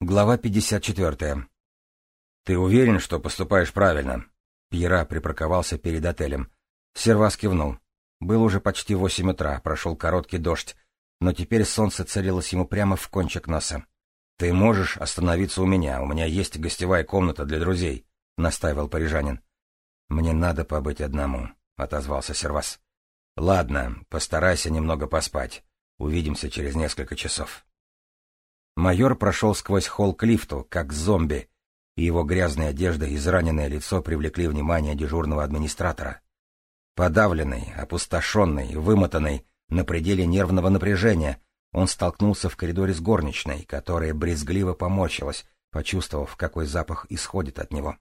Глава 54. «Ты уверен, что поступаешь правильно?» Пьера припарковался перед отелем. Сервас кивнул. Было уже почти восемь утра, прошел короткий дождь, но теперь солнце целилось ему прямо в кончик носа. «Ты можешь остановиться у меня, у меня есть гостевая комната для друзей», — настаивал парижанин. «Мне надо побыть одному», — отозвался Сервас. «Ладно, постарайся немного поспать. Увидимся через несколько часов». Майор прошел сквозь холл к лифту, как зомби, и его грязная одежда и израненное лицо привлекли внимание дежурного администратора. Подавленный, опустошенный, вымотанный, на пределе нервного напряжения, он столкнулся в коридоре с горничной, которая брезгливо поморщилась, почувствовав, какой запах исходит от него.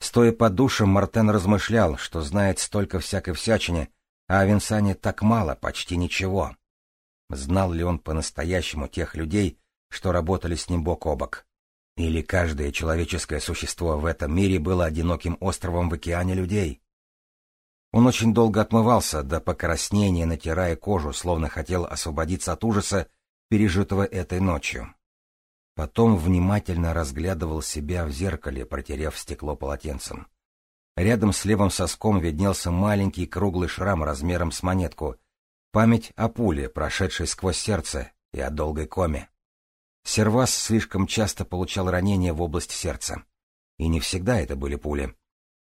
Стоя под душем, Мартен размышлял, что знает столько всякой всячины, а о Винсане так мало, почти ничего. Знал ли он по-настоящему тех людей, что работали с ним бок о бок. Или каждое человеческое существо в этом мире было одиноким островом в океане людей. Он очень долго отмывался до покраснения, натирая кожу, словно хотел освободиться от ужаса, пережитого этой ночью. Потом внимательно разглядывал себя в зеркале, протерев стекло полотенцем. Рядом с левым соском виднелся маленький круглый шрам размером с монетку. Память о пуле, прошедшей сквозь сердце, и о долгой коме. Сервас слишком часто получал ранения в область сердца. И не всегда это были пули.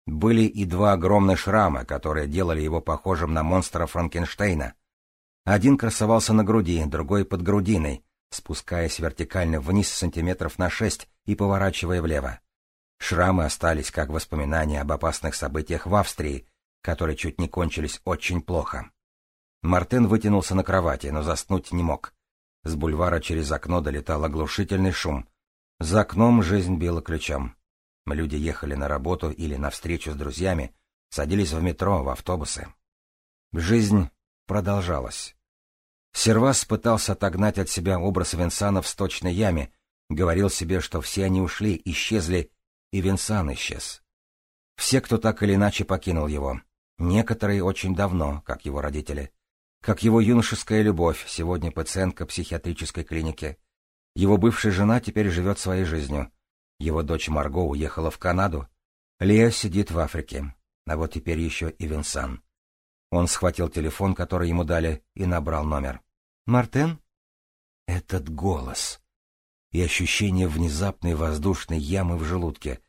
Были и два огромных шрама, которые делали его похожим на монстра Франкенштейна. Один красовался на груди, другой под грудиной, спускаясь вертикально вниз сантиметров на шесть и поворачивая влево. Шрамы остались как воспоминания об опасных событиях в Австрии, которые чуть не кончились очень плохо. Мартин вытянулся на кровати, но заснуть не мог. С бульвара через окно долетал оглушительный шум. За окном жизнь била ключом. Люди ехали на работу или на встречу с друзьями, садились в метро, в автобусы. Жизнь продолжалась. Сервас пытался отогнать от себя образ Винсана в сточной яме, говорил себе, что все они ушли, исчезли, и Винсан исчез. Все, кто так или иначе покинул его. Некоторые очень давно, как его родители как его юношеская любовь, сегодня пациентка психиатрической клиники. Его бывшая жена теперь живет своей жизнью. Его дочь Марго уехала в Канаду. Лея сидит в Африке. А вот теперь еще и Винсан. Он схватил телефон, который ему дали, и набрал номер. «Мартен?» Этот голос. И ощущение внезапной воздушной ямы в желудке.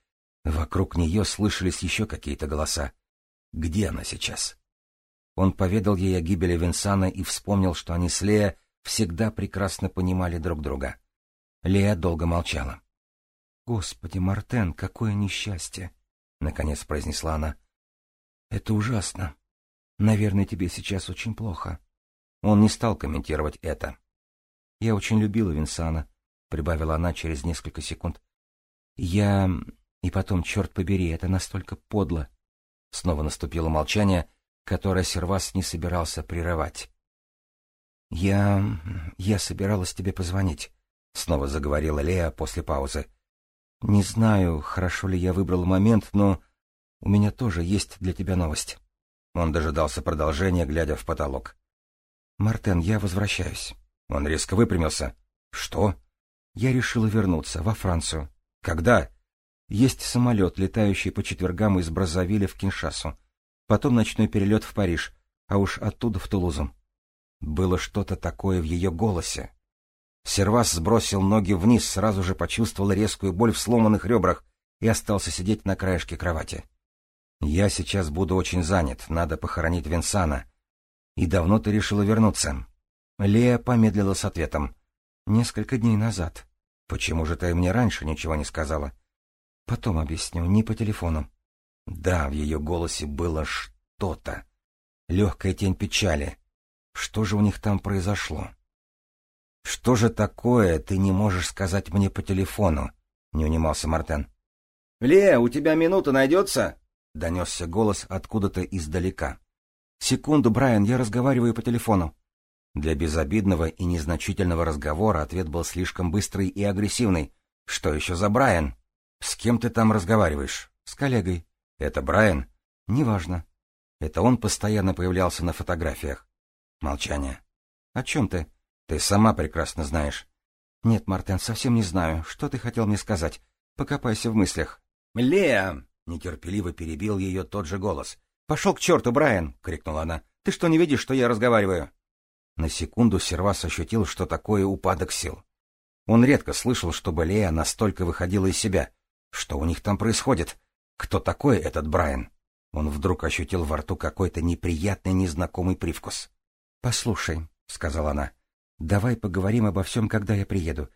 Вокруг нее слышались еще какие-то голоса. Где она сейчас? Он поведал ей о гибели Винсана и вспомнил, что они с Лея всегда прекрасно понимали друг друга. Лея долго молчала. — Господи, Мартен, какое несчастье! — наконец произнесла она. — Это ужасно. Наверное, тебе сейчас очень плохо. Он не стал комментировать это. — Я очень любила Винсана, — прибавила она через несколько секунд. — Я... И потом, черт побери, это настолько подло. Снова наступило молчание, которое Сервас не собирался прерывать. «Я... я собиралась тебе позвонить», — снова заговорила Лея после паузы. «Не знаю, хорошо ли я выбрал момент, но у меня тоже есть для тебя новость». Он дожидался продолжения, глядя в потолок. «Мартен, я возвращаюсь». Он резко выпрямился. «Что?» «Я решила вернуться, во Францию». «Когда?» «Есть самолет, летающий по четвергам из Браззавиля в Киншасу потом ночной перелет в Париж, а уж оттуда в Тулузу. Было что-то такое в ее голосе. Сервас сбросил ноги вниз, сразу же почувствовал резкую боль в сломанных ребрах и остался сидеть на краешке кровати. «Я сейчас буду очень занят, надо похоронить Винсана. И давно ты решила вернуться?» Лея помедлила с ответом. «Несколько дней назад. Почему же ты мне раньше ничего не сказала?» «Потом объясню, не по телефону. Да, в ее голосе было что-то. Легкая тень печали. Что же у них там произошло? «Что же такое ты не можешь сказать мне по телефону?» — не унимался Мартен. «Ле, у тебя минута найдется?» — донесся голос откуда-то издалека. «Секунду, Брайан, я разговариваю по телефону». Для безобидного и незначительного разговора ответ был слишком быстрый и агрессивный. «Что еще за Брайан? С кем ты там разговариваешь?» «С коллегой». Это Брайан? Неважно. Это он постоянно появлялся на фотографиях. Молчание. О чем ты? Ты сама прекрасно знаешь. Нет, Мартен, совсем не знаю. Что ты хотел мне сказать? Покопайся в мыслях. Леа! Нетерпеливо перебил ее тот же голос. «Пошел к черту, Брайан!» — крикнула она. «Ты что, не видишь, что я разговариваю?» На секунду Сервас ощутил, что такое упадок сил. Он редко слышал, чтобы Лея настолько выходила из себя. Что у них там происходит? Кто такой этот Брайан? Он вдруг ощутил во рту какой-то неприятный незнакомый привкус. «Послушай», — сказала она, — «давай поговорим обо всем, когда я приеду.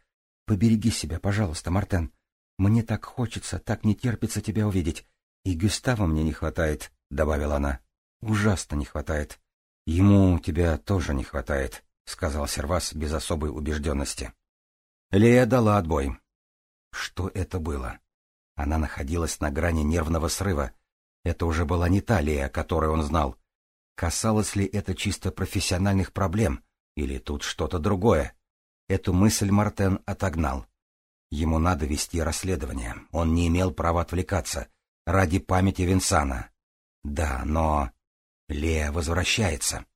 Побереги себя, пожалуйста, Мартен. Мне так хочется, так не терпится тебя увидеть. И Гюстава мне не хватает», — добавила она. «Ужасно не хватает». «Ему тебя тоже не хватает», — сказал Сервас без особой убежденности. Лея дала отбой. Что это было? Она находилась на грани нервного срыва. Это уже была не та Лея, которую он знал. Касалось ли это чисто профессиональных проблем, или тут что-то другое? Эту мысль Мартен отогнал. Ему надо вести расследование. Он не имел права отвлекаться. Ради памяти Винсана. Да, но... Лея возвращается.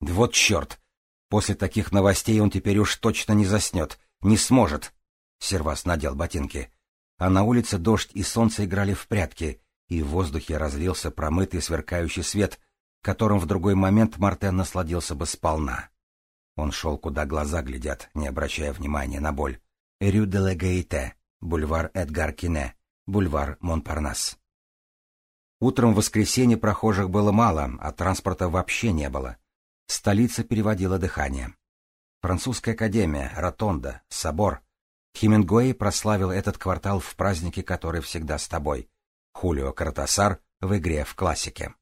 Вот черт! После таких новостей он теперь уж точно не заснет. Не сможет. Сервас надел ботинки. А на улице дождь и солнце играли в прятки, и в воздухе разлился промытый сверкающий свет, которым в другой момент Мартен насладился бы сполна. Он шел, куда глаза глядят, не обращая внимания на боль. Рю де Легаите, бульвар Эдгар Кине, бульвар Монпарнас. Утром в воскресенье прохожих было мало, а транспорта вообще не было. Столица переводила дыхание. Французская академия, ротонда, собор. Хемингуэй прославил этот квартал в празднике, который всегда с тобой. Хулио Картасар в игре в классике.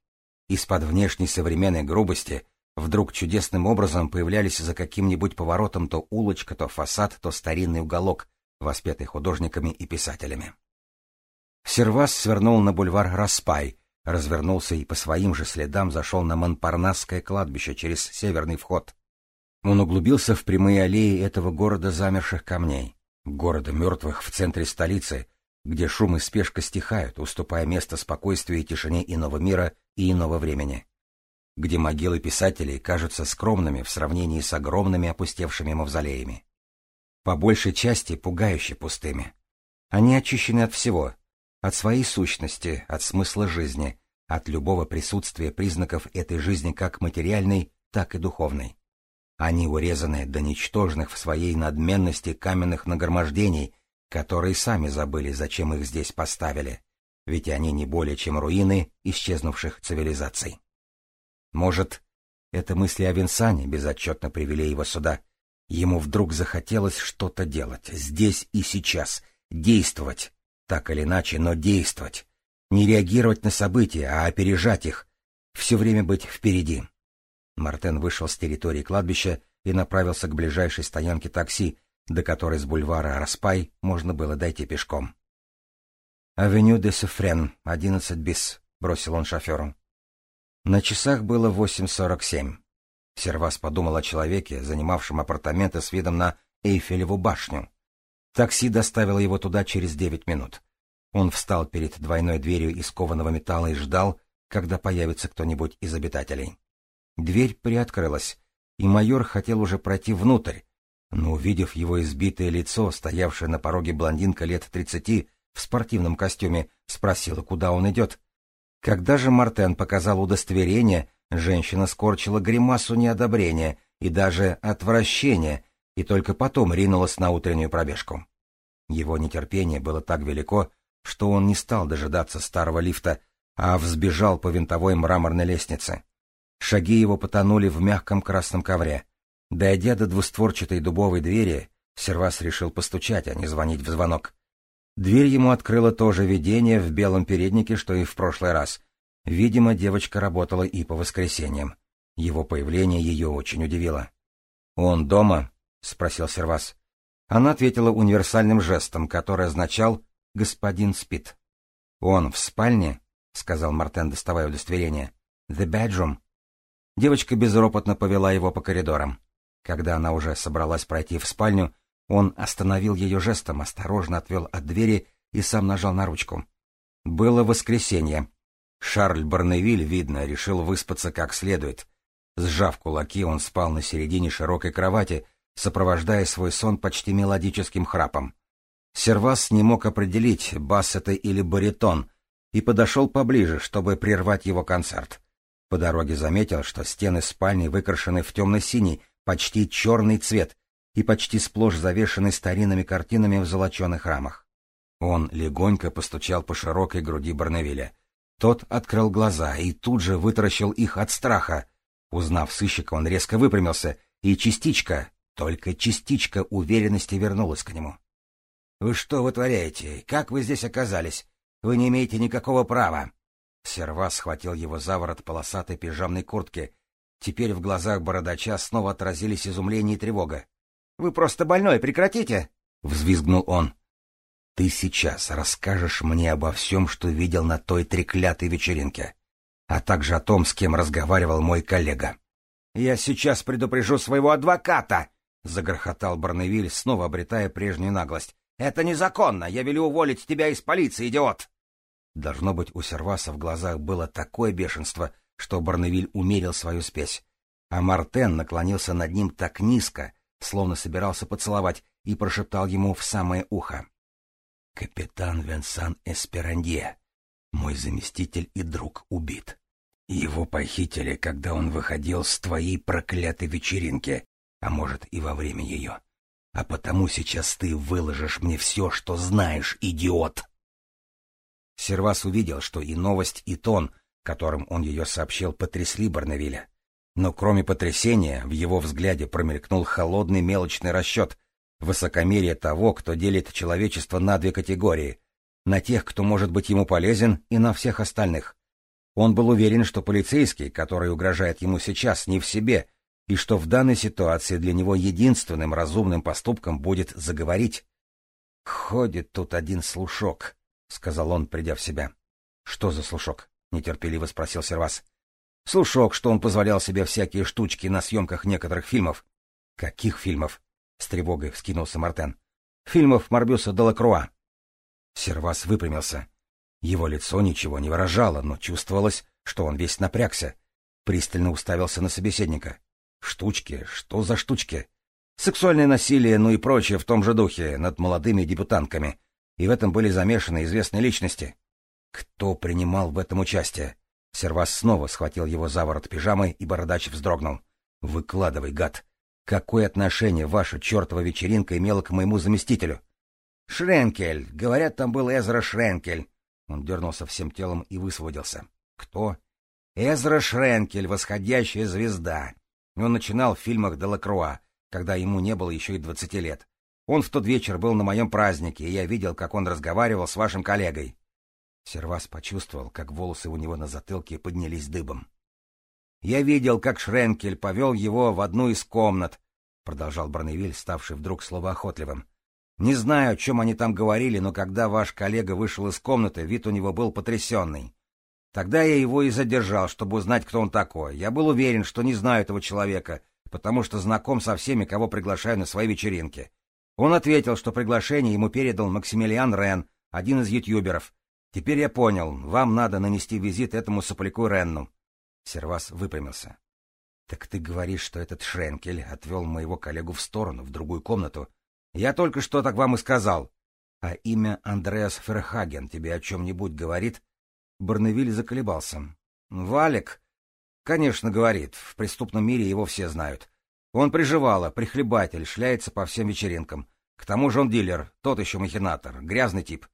Из-под внешней современной грубости вдруг чудесным образом появлялись за каким-нибудь поворотом то улочка, то фасад, то старинный уголок, воспетый художниками и писателями. Сервас свернул на бульвар Распай, развернулся и по своим же следам зашел на Монпарнасское кладбище через северный вход. Он углубился в прямые аллеи этого города замерших камней, города мертвых в центре столицы, где шум и спешка стихают, уступая место спокойствию и тишине иного мира и иного времени, где могилы писателей кажутся скромными в сравнении с огромными опустевшими мавзолеями. По большей части пугающе пустыми. Они очищены от всего, от своей сущности, от смысла жизни, от любого присутствия признаков этой жизни как материальной, так и духовной. Они урезаны до ничтожных в своей надменности каменных нагромождений, которые сами забыли, зачем их здесь поставили, ведь они не более чем руины исчезнувших цивилизаций. Может, это мысли о Винсане безотчетно привели его сюда. Ему вдруг захотелось что-то делать, здесь и сейчас, действовать, так или иначе, но действовать. Не реагировать на события, а опережать их. Все время быть впереди. Мартен вышел с территории кладбища и направился к ближайшей стоянке такси, до которой с бульвара Распай можно было дойти пешком. «Авеню де Суфрен, 11 бис», — бросил он шоферу. На часах было 8.47. Сервас подумал о человеке, занимавшем апартаменты с видом на Эйфелеву башню. Такси доставило его туда через девять минут. Он встал перед двойной дверью из кованого металла и ждал, когда появится кто-нибудь из обитателей. Дверь приоткрылась, и майор хотел уже пройти внутрь, но, увидев его избитое лицо, стоявшее на пороге блондинка лет тридцати в спортивном костюме, спросила, куда он идет. Когда же Мартен показал удостоверение, женщина скорчила гримасу неодобрения и даже отвращения и только потом ринулась на утреннюю пробежку. Его нетерпение было так велико, что он не стал дожидаться старого лифта, а взбежал по винтовой мраморной лестнице. Шаги его потонули в мягком красном ковре. Дойдя до двустворчатой дубовой двери, Сервас решил постучать, а не звонить в звонок. Дверь ему открыло то же видение в белом переднике, что и в прошлый раз. Видимо, девочка работала и по воскресеньям. Его появление ее очень удивило. «Он дома?» — спросил Сервас. Она ответила универсальным жестом, который означал «господин спит». «Он в спальне?» — сказал Мартен, доставая удостоверение. «The bedroom». Девочка безропотно повела его по коридорам. Когда она уже собралась пройти в спальню, он остановил ее жестом, осторожно отвел от двери и сам нажал на ручку. Было воскресенье. Шарль Барневиль, видно, решил выспаться как следует. Сжав кулаки, он спал на середине широкой кровати, сопровождая свой сон почти мелодическим храпом. Сервас не мог определить, бас это или баритон, и подошел поближе, чтобы прервать его концерт. По дороге заметил, что стены спальни выкрашены в темно-синий, почти черный цвет и почти сплошь завешаны старинными картинами в золоченых рамах. Он легонько постучал по широкой груди Барневиля. Тот открыл глаза и тут же вытаращил их от страха. Узнав сыщика, он резко выпрямился, и частичка, только частичка уверенности вернулась к нему. — Вы что вытворяете? Как вы здесь оказались? Вы не имеете никакого права. Серва схватил его за ворот полосатой пижамной куртки. Теперь в глазах бородача снова отразились изумление и тревога. — Вы просто больной, прекратите! — взвизгнул он. — Ты сейчас расскажешь мне обо всем, что видел на той треклятой вечеринке, а также о том, с кем разговаривал мой коллега. — Я сейчас предупрежу своего адвоката! — загрохотал Барневиль, снова обретая прежнюю наглость. — Это незаконно! Я велю уволить тебя из полиции, идиот! Должно быть, у Серваса в глазах было такое бешенство, что Барневиль умерил свою спесь. А Мартен наклонился над ним так низко, словно собирался поцеловать, и прошептал ему в самое ухо. — Капитан Венсан Эсперандье, мой заместитель и друг, убит. Его похитили, когда он выходил с твоей проклятой вечеринки, а может и во время ее. А потому сейчас ты выложишь мне все, что знаешь, идиот. Сервас увидел, что и новость, и тон, которым он ее сообщил, потрясли Барнавиля. Но кроме потрясения, в его взгляде промелькнул холодный мелочный расчет, высокомерие того, кто делит человечество на две категории — на тех, кто может быть ему полезен, и на всех остальных. Он был уверен, что полицейский, который угрожает ему сейчас, не в себе — и что в данной ситуации для него единственным разумным поступком будет заговорить. «Ходит тут один слушок», — сказал он, придя в себя. «Что за слушок?» — нетерпеливо спросил Сервас. «Слушок, что он позволял себе всякие штучки на съемках некоторых фильмов». «Каких фильмов?» — с тревогой вскинулся Мартен. «Фильмов Марбюса Делакруа». Сервас выпрямился. Его лицо ничего не выражало, но чувствовалось, что он весь напрягся. Пристально уставился на собеседника. Штучки? Что за штучки? Сексуальное насилие, ну и прочее в том же духе, над молодыми дебютантками. И в этом были замешаны известные личности. Кто принимал в этом участие? Сервас снова схватил его за ворот пижамы, и бородач вздрогнул. «Выкладывай, гад! Какое отношение ваша чертова вечеринка имела к моему заместителю?» «Шренкель! Говорят, там был Эзра Шренкель!» Он дернулся всем телом и высвободился. «Кто?» «Эзра Шренкель, восходящая звезда. Он начинал в фильмах Делакруа, когда ему не было еще и двадцати лет. Он в тот вечер был на моем празднике, и я видел, как он разговаривал с вашим коллегой. Сервас почувствовал, как волосы у него на затылке поднялись дыбом. «Я видел, как Шренкель повел его в одну из комнат», — продолжал Броневиль, ставший вдруг словоохотливым. «Не знаю, о чем они там говорили, но когда ваш коллега вышел из комнаты, вид у него был потрясенный. Тогда я его и задержал, чтобы узнать, кто он такой. Я был уверен, что не знаю этого человека, потому что знаком со всеми, кого приглашаю на свои вечеринки. Он ответил, что приглашение ему передал Максимилиан Рен, один из ютуберов. Теперь я понял, вам надо нанести визит этому сопляку Ренну. Сервас выпрямился. — Так ты говоришь, что этот Шренкель отвел моего коллегу в сторону, в другую комнату. Я только что так вам и сказал. А имя Андреас Ферхаген тебе о чем-нибудь говорит? Барневиль заколебался. «Валик?» «Конечно, говорит. В преступном мире его все знают. Он приживало, прихлебатель, шляется по всем вечеринкам. К тому же он дилер, тот еще махинатор, грязный тип».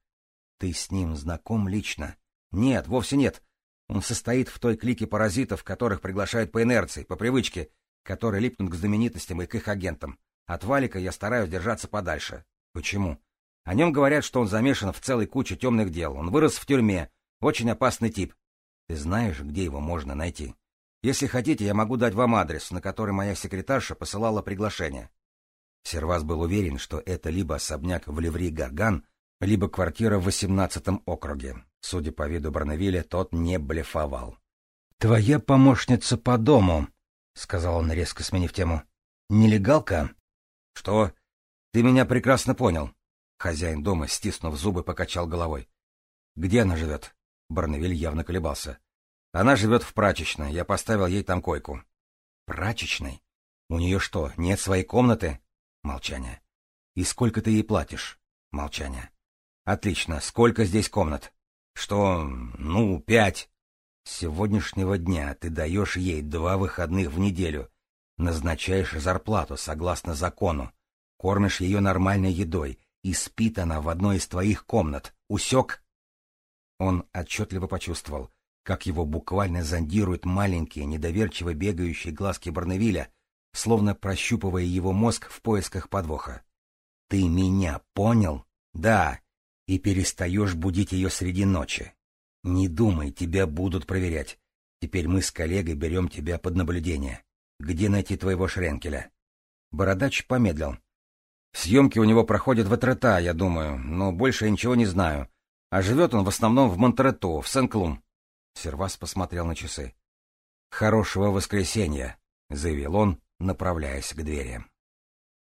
«Ты с ним знаком лично?» «Нет, вовсе нет. Он состоит в той клике паразитов, которых приглашают по инерции, по привычке, которые липнут к знаменитостям и к их агентам. От Валика я стараюсь держаться подальше. Почему? О нем говорят, что он замешан в целой куче темных дел. Он вырос в тюрьме, очень опасный тип. Ты знаешь, где его можно найти? Если хотите, я могу дать вам адрес, на который моя секретарша посылала приглашение. Сервас был уверен, что это либо особняк в Ливри Гарган, либо квартира в восемнадцатом округе. Судя по виду Барнавиля, тот не блефовал. — Твоя помощница по дому, — сказал он, резко сменив тему. — Нелегалка? — Что? Ты меня прекрасно понял. Хозяин дома, стиснув зубы, покачал головой. — Где она живет? Барневиль явно колебался. Она живет в прачечной, я поставил ей там койку. Прачечной? У нее что, нет своей комнаты? Молчание. И сколько ты ей платишь? Молчание. Отлично. Сколько здесь комнат? Что, ну, пять. С сегодняшнего дня ты даешь ей два выходных в неделю. Назначаешь зарплату согласно закону. Кормишь ее нормальной едой. И спит она в одной из твоих комнат. Усек? Он отчетливо почувствовал, как его буквально зондируют маленькие, недоверчиво бегающие глазки Барневиля, словно прощупывая его мозг в поисках подвоха. «Ты меня понял? Да. И перестаешь будить ее среди ночи. Не думай, тебя будут проверять. Теперь мы с коллегой берем тебя под наблюдение. Где найти твоего Шренкеля?» Бородач помедлил. «Съемки у него проходят в Этрета, я думаю, но больше я ничего не знаю. А живет он в основном в Монтерето, в Сен-Клум. Сервас посмотрел на часы. «Хорошего воскресенья», — заявил он, направляясь к двери.